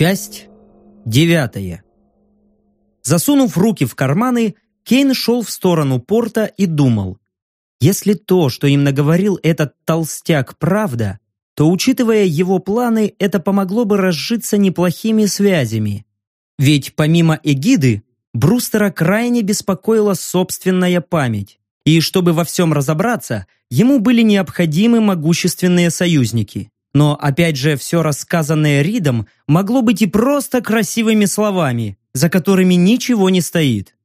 Часть девятая. Засунув руки в карманы, Кейн шел в сторону порта и думал, если то, что им наговорил этот толстяк, правда, то, учитывая его планы, это помогло бы разжиться неплохими связями. Ведь помимо эгиды, Брустера крайне беспокоила собственная память. И чтобы во всем разобраться, ему были необходимы могущественные союзники. Но опять же, все рассказанное Ридом могло быть и просто красивыми словами, за которыми ничего не стоит.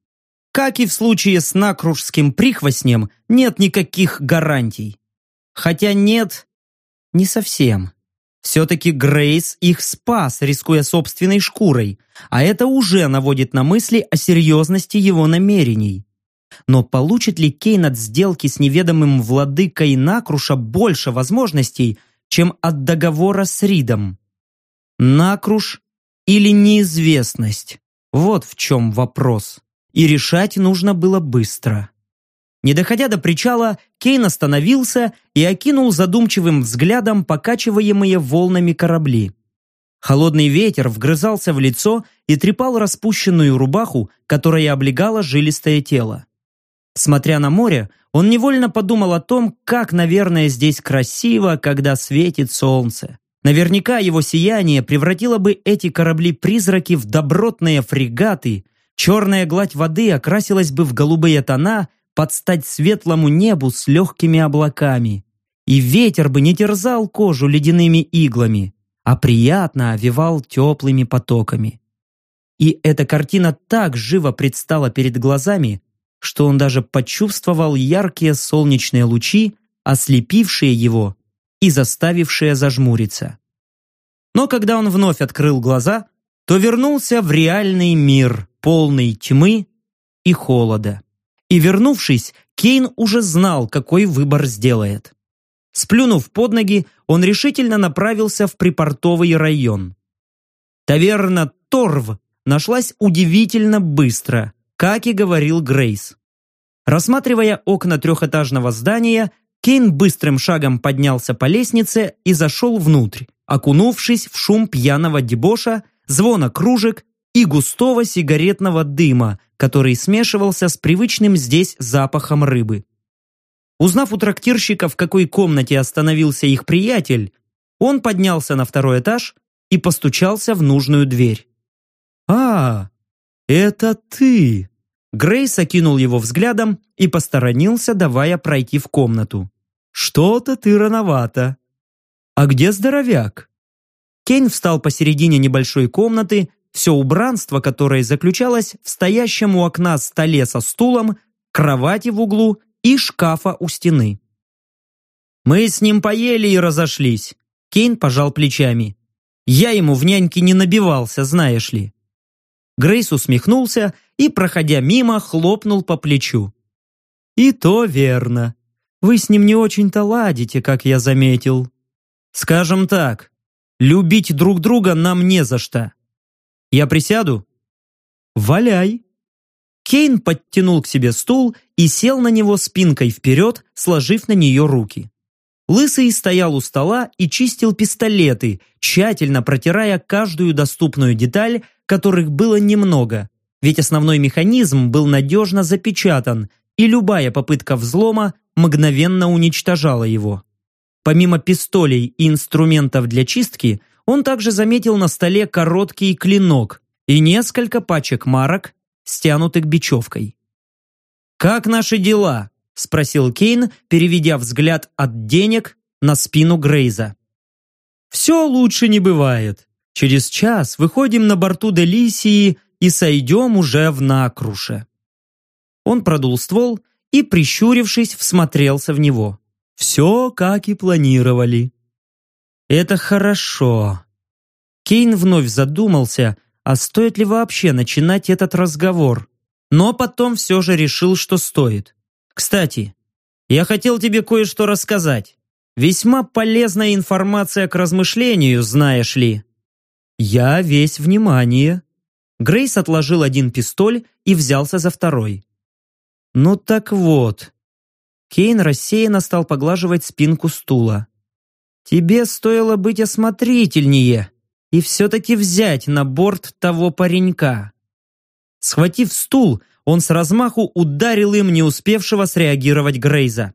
Как и в случае с накружским прихвостнем, нет никаких гарантий. Хотя нет, не совсем. Все-таки Грейс их спас, рискуя собственной шкурой, а это уже наводит на мысли о серьезности его намерений. Но получит ли Кейн от сделки с неведомым владыкой Накруша больше возможностей, чем от договора с Ридом. Накруш или неизвестность? Вот в чем вопрос. И решать нужно было быстро. Не доходя до причала, Кейн остановился и окинул задумчивым взглядом покачиваемые волнами корабли. Холодный ветер вгрызался в лицо и трепал распущенную рубаху, которая облегала жилистое тело. Смотря на море, он невольно подумал о том, как, наверное, здесь красиво, когда светит солнце. Наверняка его сияние превратило бы эти корабли-призраки в добротные фрегаты, черная гладь воды окрасилась бы в голубые тона под стать светлому небу с легкими облаками. И ветер бы не терзал кожу ледяными иглами, а приятно овивал теплыми потоками. И эта картина так живо предстала перед глазами, что он даже почувствовал яркие солнечные лучи, ослепившие его и заставившие зажмуриться. Но когда он вновь открыл глаза, то вернулся в реальный мир, полный тьмы и холода. И вернувшись, Кейн уже знал, какой выбор сделает. Сплюнув под ноги, он решительно направился в припортовый район. Таверна Торв нашлась удивительно быстро, как и говорил Грейс. Рассматривая окна трехэтажного здания, Кейн быстрым шагом поднялся по лестнице и зашел внутрь, окунувшись в шум пьяного дебоша, звона кружек и густого сигаретного дыма, который смешивался с привычным здесь запахом рыбы. Узнав у трактирщика, в какой комнате остановился их приятель, он поднялся на второй этаж и постучался в нужную дверь. «А, это ты!» Грейс окинул его взглядом и посторонился, давая пройти в комнату. «Что-то ты рановато. А где здоровяк?» Кейн встал посередине небольшой комнаты, все убранство которое заключалось в стоящем у окна столе со стулом, кровати в углу и шкафа у стены. «Мы с ним поели и разошлись», — Кейн пожал плечами. «Я ему в няньке не набивался, знаешь ли». Грейс усмехнулся и, проходя мимо, хлопнул по плечу. «И то верно. Вы с ним не очень-то ладите, как я заметил. Скажем так, любить друг друга нам не за что. Я присяду?» «Валяй!» Кейн подтянул к себе стул и сел на него спинкой вперед, сложив на нее руки. Лысый стоял у стола и чистил пистолеты, тщательно протирая каждую доступную деталь, которых было немного, ведь основной механизм был надежно запечатан, и любая попытка взлома мгновенно уничтожала его. Помимо пистолей и инструментов для чистки, он также заметил на столе короткий клинок и несколько пачек марок, стянутых бечевкой. «Как наши дела?» – спросил Кейн, переведя взгляд от денег на спину Грейза. «Все лучше не бывает. Через час выходим на борту Делисии и сойдем уже в Накруше». Он продул ствол и, прищурившись, всмотрелся в него. «Все, как и планировали». «Это хорошо». Кейн вновь задумался, а стоит ли вообще начинать этот разговор. Но потом все же решил, что стоит. «Кстати, я хотел тебе кое-что рассказать. Весьма полезная информация к размышлению, знаешь ли». «Я весь внимание». Грейс отложил один пистоль и взялся за второй. «Ну так вот». Кейн рассеянно стал поглаживать спинку стула. «Тебе стоило быть осмотрительнее. и все-таки взять на борт того паренька. Схватив стул, он с размаху ударил им не успевшего среагировать Грейза.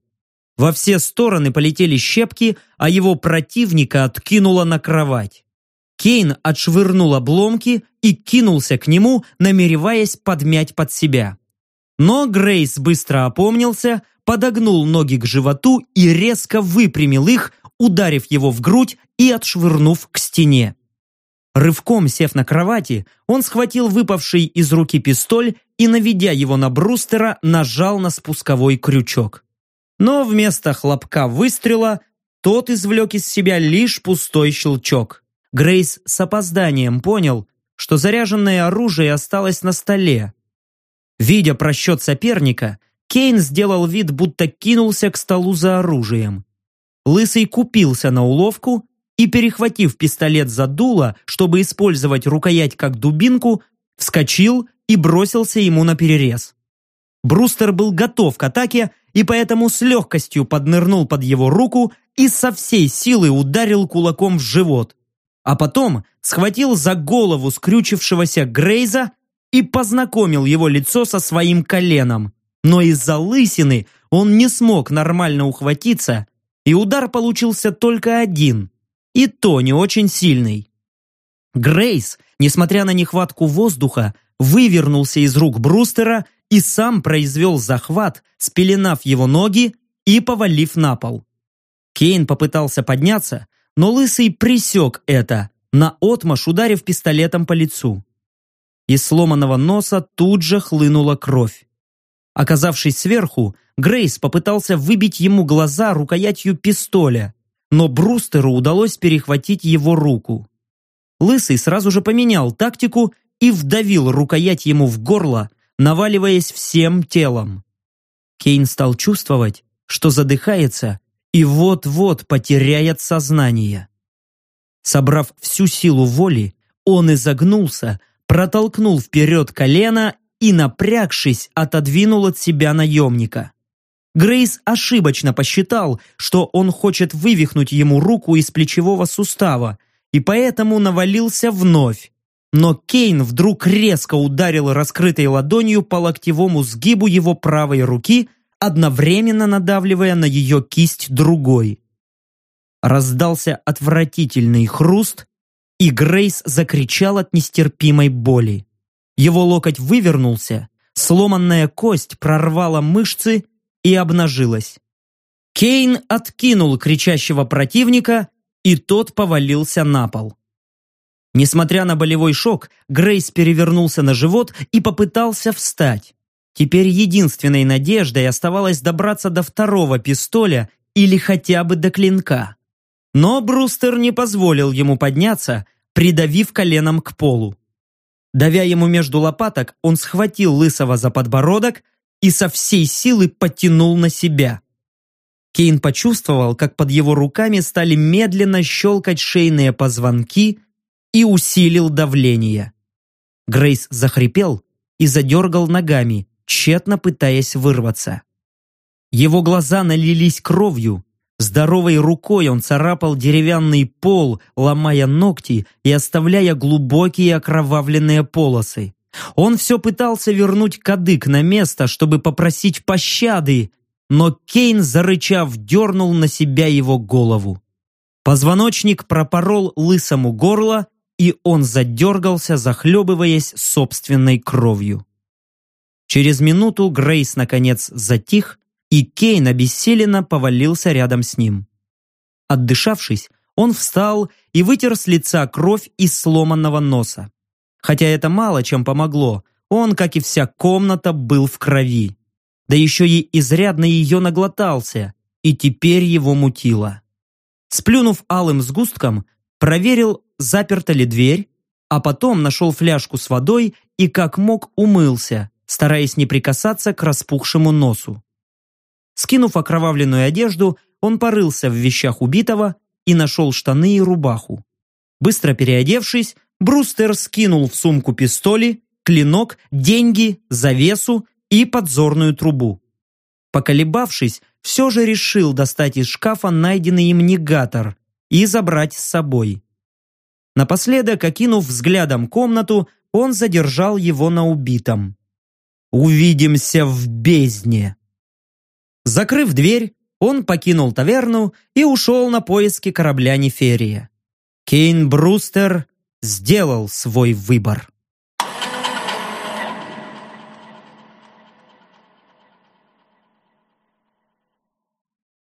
Во все стороны полетели щепки, а его противника откинуло на кровать. Кейн отшвырнул обломки и кинулся к нему, намереваясь подмять под себя. Но Грейс быстро опомнился, подогнул ноги к животу и резко выпрямил их, ударив его в грудь и отшвырнув к стене. Рывком сев на кровати, он схватил выпавший из руки пистоль и, наведя его на Брустера, нажал на спусковой крючок. Но вместо хлопка выстрела тот извлек из себя лишь пустой щелчок. Грейс с опозданием понял, что заряженное оружие осталось на столе. Видя просчет соперника, Кейн сделал вид, будто кинулся к столу за оружием. Лысый купился на уловку и, перехватив пистолет за дуло, чтобы использовать рукоять как дубинку, вскочил и бросился ему на перерез. Брустер был готов к атаке и поэтому с легкостью поднырнул под его руку и со всей силы ударил кулаком в живот. А потом схватил за голову скрючившегося Грейза и познакомил его лицо со своим коленом. Но из-за лысины он не смог нормально ухватиться, и удар получился только один, и то не очень сильный. Грейс, несмотря на нехватку воздуха, вывернулся из рук Брустера и сам произвел захват, спеленав его ноги и повалив на пол. Кейн попытался подняться, но Лысый присек это, наотмашь ударив пистолетом по лицу. Из сломанного носа тут же хлынула кровь. Оказавшись сверху, Грейс попытался выбить ему глаза рукоятью пистоля, но Брустеру удалось перехватить его руку. Лысый сразу же поменял тактику и вдавил рукоять ему в горло, наваливаясь всем телом. Кейн стал чувствовать, что задыхается и вот-вот потеряет сознание. Собрав всю силу воли, он изогнулся, протолкнул вперед колено и, напрягшись, отодвинул от себя наемника. Грейс ошибочно посчитал, что он хочет вывихнуть ему руку из плечевого сустава, и поэтому навалился вновь. Но Кейн вдруг резко ударил раскрытой ладонью по локтевому сгибу его правой руки, одновременно надавливая на ее кисть другой. Раздался отвратительный хруст, и Грейс закричал от нестерпимой боли. Его локоть вывернулся, сломанная кость прорвала мышцы и обнажилась. Кейн откинул кричащего противника, и тот повалился на пол. Несмотря на болевой шок, Грейс перевернулся на живот и попытался встать. Теперь единственной надеждой оставалось добраться до второго пистоля или хотя бы до клинка. Но Брустер не позволил ему подняться, придавив коленом к полу. Давя ему между лопаток, он схватил Лысого за подбородок и со всей силы потянул на себя. Кейн почувствовал, как под его руками стали медленно щелкать шейные позвонки и усилил давление. Грейс захрипел и задергал ногами, тщетно пытаясь вырваться. Его глаза налились кровью, Здоровой рукой он царапал деревянный пол, ломая ногти и оставляя глубокие окровавленные полосы. Он все пытался вернуть кадык на место, чтобы попросить пощады, но Кейн, зарычав, дернул на себя его голову. Позвоночник пропорол лысому горло, и он задергался, захлебываясь собственной кровью. Через минуту Грейс наконец затих, и Кейн обессиленно повалился рядом с ним. Отдышавшись, он встал и вытер с лица кровь из сломанного носа. Хотя это мало чем помогло, он, как и вся комната, был в крови. Да еще и изрядно ее наглотался, и теперь его мутило. Сплюнув алым сгустком, проверил, заперта ли дверь, а потом нашел фляжку с водой и как мог умылся, стараясь не прикасаться к распухшему носу. Скинув окровавленную одежду, он порылся в вещах убитого и нашел штаны и рубаху. Быстро переодевшись, Брустер скинул в сумку пистоли, клинок, деньги, завесу и подзорную трубу. Поколебавшись, все же решил достать из шкафа найденный им негатор и забрать с собой. Напоследок, окинув взглядом комнату, он задержал его на убитом. «Увидимся в бездне!» Закрыв дверь, он покинул таверну и ушел на поиски корабля Неферия. Кейн Брустер сделал свой выбор.